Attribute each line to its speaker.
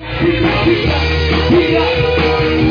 Speaker 1: We got, we got, we got.